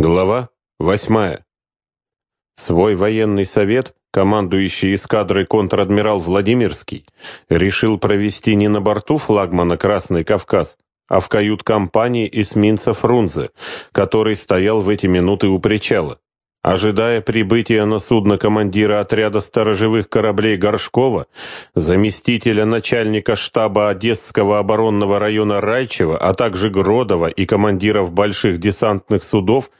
Глава восьмая. Свой военный совет, командующий эскадрой контр-адмирал Владимирский, решил провести не на борту флагмана «Красный Кавказ», а в кают-компании эсминца Фрунзе, который стоял в эти минуты у причала. Ожидая прибытия на судно командира отряда сторожевых кораблей Горшкова, заместителя начальника штаба Одесского оборонного района Райчева, а также Гродова и командиров больших десантных судов,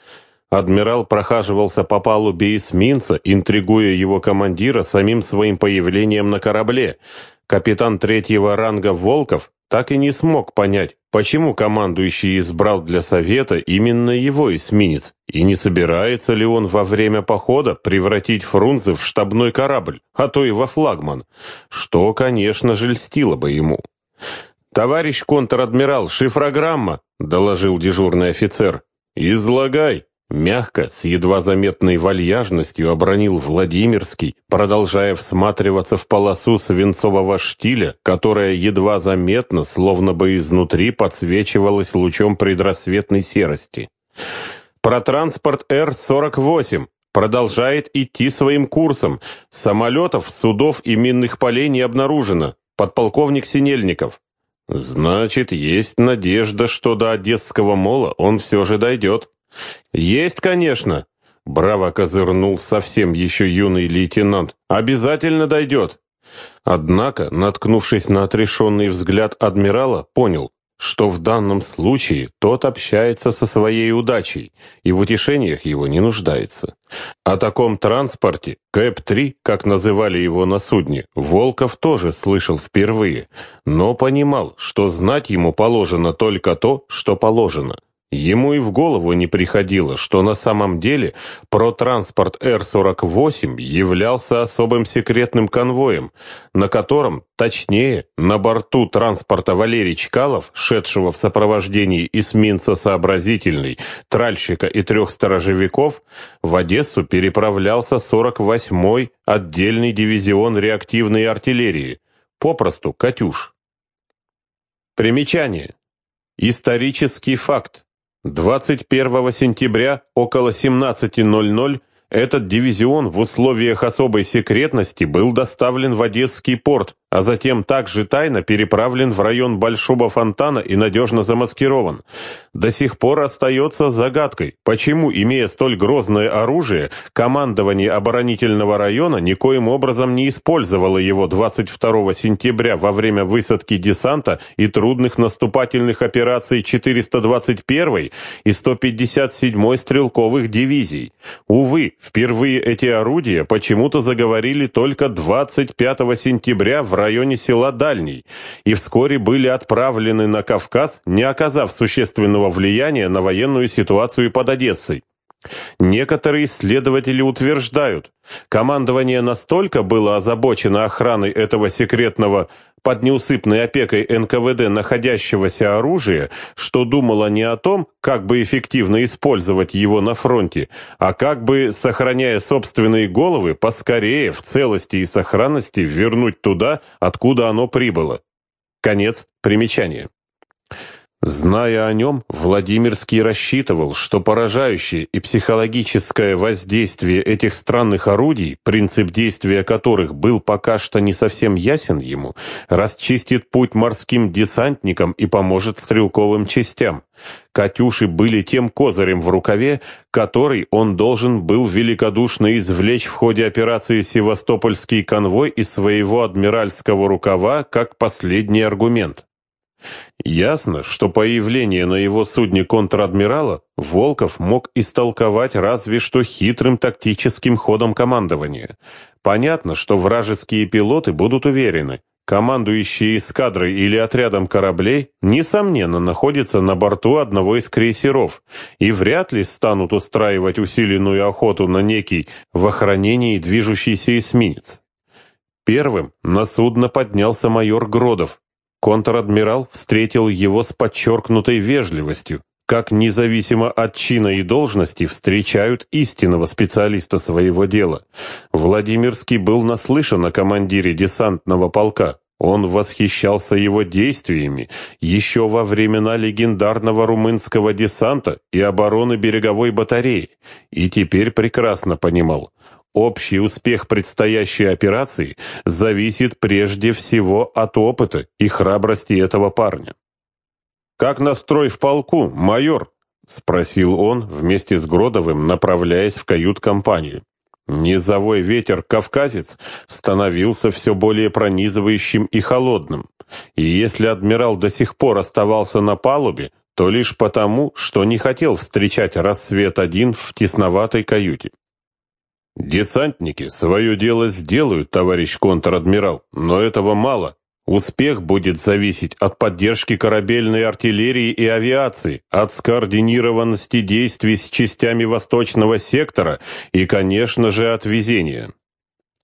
адмирал прохаживался по палубе эсминца, интригуя его командира самим своим появлением на корабле. Капитан третьего ранга Волков так и не смог понять, почему командующий избрал для совета именно его эсминец, и не собирается ли он во время похода превратить Фрунзе в штабной корабль, а то и во флагман, что, конечно же, льстило бы ему. «Товарищ контр-адмирал, шифрограмма!» — доложил дежурный офицер. «Излагай!» Мягко, с едва заметной вальяжностью обронил Владимирский, продолжая всматриваться в полосу свинцового штиля, которая едва заметно, словно бы изнутри, подсвечивалась лучом предрассветной серости. Про транспорт Р-48 продолжает идти своим курсом. Самолетов, судов и минных полей не обнаружено. Подполковник Синельников. Значит, есть надежда, что до Одесского мола он все же дойдет. «Есть, конечно!» — браво козырнул совсем еще юный лейтенант. «Обязательно дойдет!» Однако, наткнувшись на отрешенный взгляд адмирала, понял, что в данном случае тот общается со своей удачей и в утешениях его не нуждается. О таком транспорте, КЭП-3, как называли его на судне, Волков тоже слышал впервые, но понимал, что знать ему положено только то, что положено. Ему и в голову не приходило, что на самом деле протранспорт Р-48 являлся особым секретным конвоем, на котором, точнее, на борту транспорта Валерий Чкалов, шедшего в сопровождении эсминца «Сообразительный», тральщика и трех сторожевиков, в Одессу переправлялся 48-й отдельный дивизион реактивной артиллерии, попросту «Катюш». Примечание. Исторический факт. 21 сентября около 17.00 этот дивизион в условиях особой секретности был доставлен в Одесский порт, а затем также тайно переправлен в район Большого фонтана и надежно замаскирован. До сих пор остается загадкой, почему, имея столь грозное оружие, командование оборонительного района никоим образом не использовало его 22 сентября во время высадки десанта и трудных наступательных операций 421 и 157 стрелковых дивизий. Увы, впервые эти орудия почему-то заговорили только 25 сентября в районе села Дальний и вскоре были отправлены на Кавказ, не оказав существенного влияния на военную ситуацию под Одессой. Некоторые исследователи утверждают, командование настолько было озабочено охраной этого секретного под неусыпной опекой НКВД находящегося оружия, что думало не о том, как бы эффективно использовать его на фронте, а как бы, сохраняя собственные головы, поскорее в целости и сохранности вернуть туда, откуда оно прибыло. Конец примечания. Зная о нем, Владимирский рассчитывал, что поражающее и психологическое воздействие этих странных орудий, принцип действия которых был пока что не совсем ясен ему, расчистит путь морским десантникам и поможет стрелковым частям. «Катюши» были тем козырем в рукаве, который он должен был великодушно извлечь в ходе операции «Севастопольский конвой» из своего адмиральского рукава как последний аргумент. Ясно, что появление на его судне контр-адмирала Волков мог истолковать разве что хитрым тактическим ходом командования. Понятно, что вражеские пилоты будут уверены, командующие эскадрой или отрядом кораблей, несомненно, находятся на борту одного из крейсеров и вряд ли станут устраивать усиленную охоту на некий в охранении движущийся эсминец. Первым на судно поднялся майор Гродов, Контр-адмирал встретил его с подчеркнутой вежливостью, как независимо от чина и должности встречают истинного специалиста своего дела. Владимирский был наслышан о командире десантного полка, Он восхищался его действиями еще во времена легендарного румынского десанта и обороны береговой батареи, и теперь прекрасно понимал, общий успех предстоящей операции зависит прежде всего от опыта и храбрости этого парня. «Как настрой в полку, майор?» — спросил он вместе с Гродовым, направляясь в кают-компанию. Низовой ветер-кавказец становился все более пронизывающим и холодным, и если адмирал до сих пор оставался на палубе, то лишь потому, что не хотел встречать рассвет один в тесноватой каюте. «Десантники свое дело сделают, товарищ контр-адмирал, но этого мало. Успех будет зависеть от поддержки корабельной артиллерии и авиации, от скоординированности действий с частями восточного сектора и, конечно же, от везения.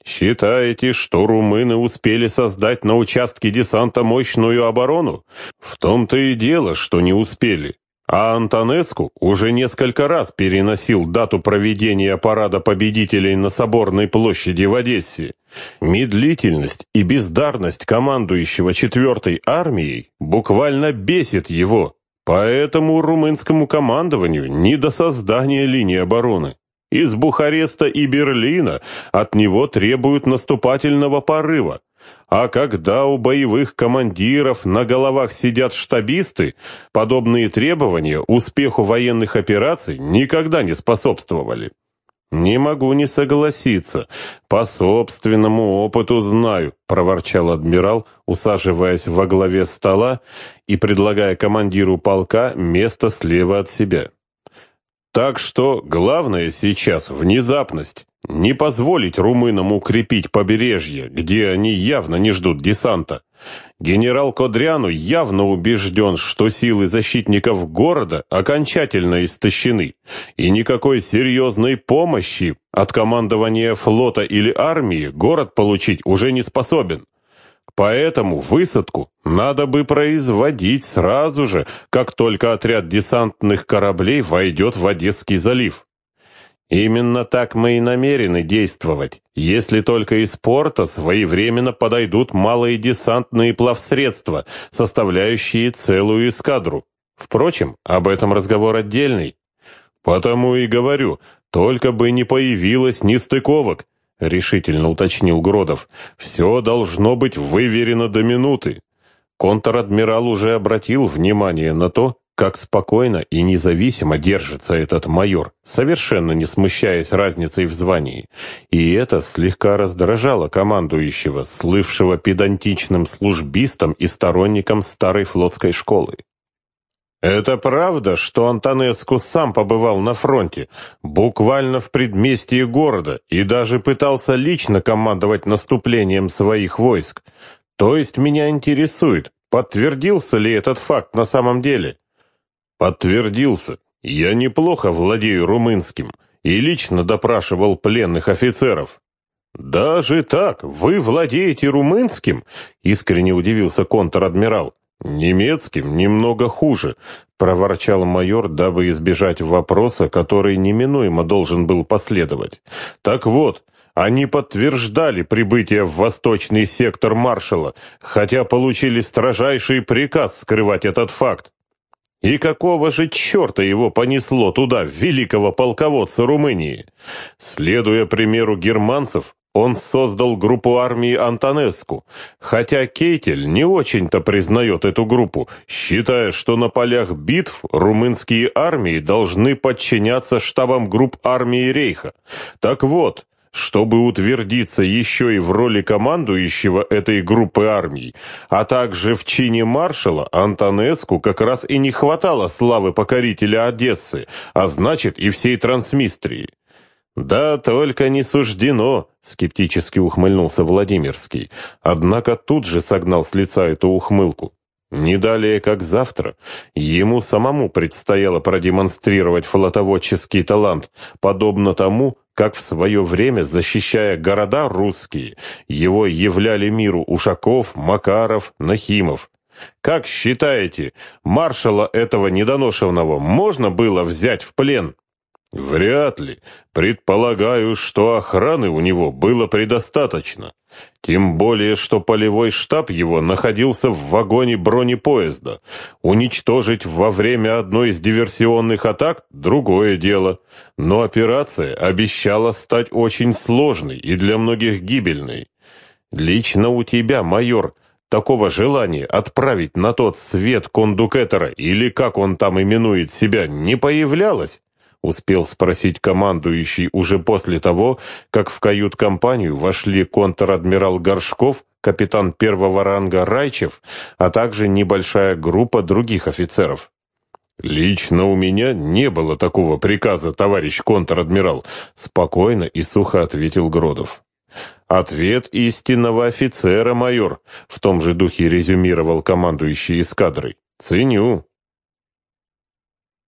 Считаете, что румыны успели создать на участке десанта мощную оборону? В том-то и дело, что не успели. А Антонеску уже несколько раз переносил дату проведения парада победителей на Соборной площади в Одессе. Медлительность и бездарность командующего 4-й армией буквально бесит его. Поэтому румынскому командованию не до создания линии обороны. Из Бухареста и Берлина от него требуют наступательного порыва. А когда у боевых командиров на головах сидят штабисты, подобные требования успеху военных операций никогда не способствовали. «Не могу не согласиться. По собственному опыту знаю», — проворчал адмирал, усаживаясь во главе стола и предлагая командиру полка место слева от себя. «Так что главное сейчас — внезапность. Не позволить румынам укрепить побережье, где они явно не ждут десанта. Генерал Кодряну явно убежден, что силы защитников города окончательно истощены, и никакой серьезной помощи от командования флота или армии город получить уже не способен. Поэтому высадку надо бы производить сразу же, как только отряд десантных кораблей войдет в Одесский залив. Именно так мы и намерены действовать, если только из порта своевременно подойдут малые десантные плавсредства, составляющие целую эскадру. Впрочем, об этом разговор отдельный. Потому и говорю, только бы не появилось нестыковок, решительно уточнил Гродов. Все должно быть выверено до минуты. Контр-адмирал уже обратил внимание на то, как спокойно и независимо держится этот майор, совершенно не смущаясь разницей в звании. И это слегка раздражало командующего, слывшего педантичным службистом и сторонником старой флотской школы. Это правда, что Антонеску сам побывал на фронте, буквально в предместье города, и даже пытался лично командовать наступлением своих войск. То есть меня интересует, подтвердился ли этот факт на самом деле? Подтвердился. Я неплохо владею румынским и лично допрашивал пленных офицеров. «Даже так? Вы владеете румынским?» — искренне удивился контр-адмирал. «Немецким немного хуже», — проворчал майор, дабы избежать вопроса, который неминуемо должен был последовать. «Так вот, они подтверждали прибытие в восточный сектор маршала, хотя получили строжайший приказ скрывать этот факт. И какого же черта его понесло туда, великого полководца Румынии? Следуя примеру германцев, он создал группу армии Антонеску, хотя Кейтель не очень-то признает эту группу, считая, что на полях битв румынские армии должны подчиняться штабам групп армии Рейха. Так вот, чтобы утвердиться еще и в роли командующего этой группы армий, а также в чине маршала, Антонеску как раз и не хватало славы покорителя Одессы, а значит и всей Трансмистрии. «Да только не суждено», — скептически ухмыльнулся Владимирский, однако тут же согнал с лица эту ухмылку. Не далее, как завтра, ему самому предстояло продемонстрировать флотоводческий талант, подобно тому, как в свое время, защищая города русские, его являли миру Ушаков, Макаров, Нахимов. Как считаете, маршала этого недоношенного можно было взять в плен? Вряд ли. Предполагаю, что охраны у него было предостаточно. Тем более, что полевой штаб его находился в вагоне бронепоезда. Уничтожить во время одной из диверсионных атак – другое дело. Но операция обещала стать очень сложной и для многих гибельной. Лично у тебя, майор, такого желания отправить на тот свет кондукетора, или как он там именует себя, не появлялось? Успел спросить командующий уже после того, как в кают-компанию вошли контр-адмирал Горшков, капитан первого ранга Райчев, а также небольшая группа других офицеров. «Лично у меня не было такого приказа, товарищ контр-адмирал», спокойно и сухо ответил Гродов. «Ответ истинного офицера, майор», — в том же духе резюмировал командующий эскадрой. «Ценю».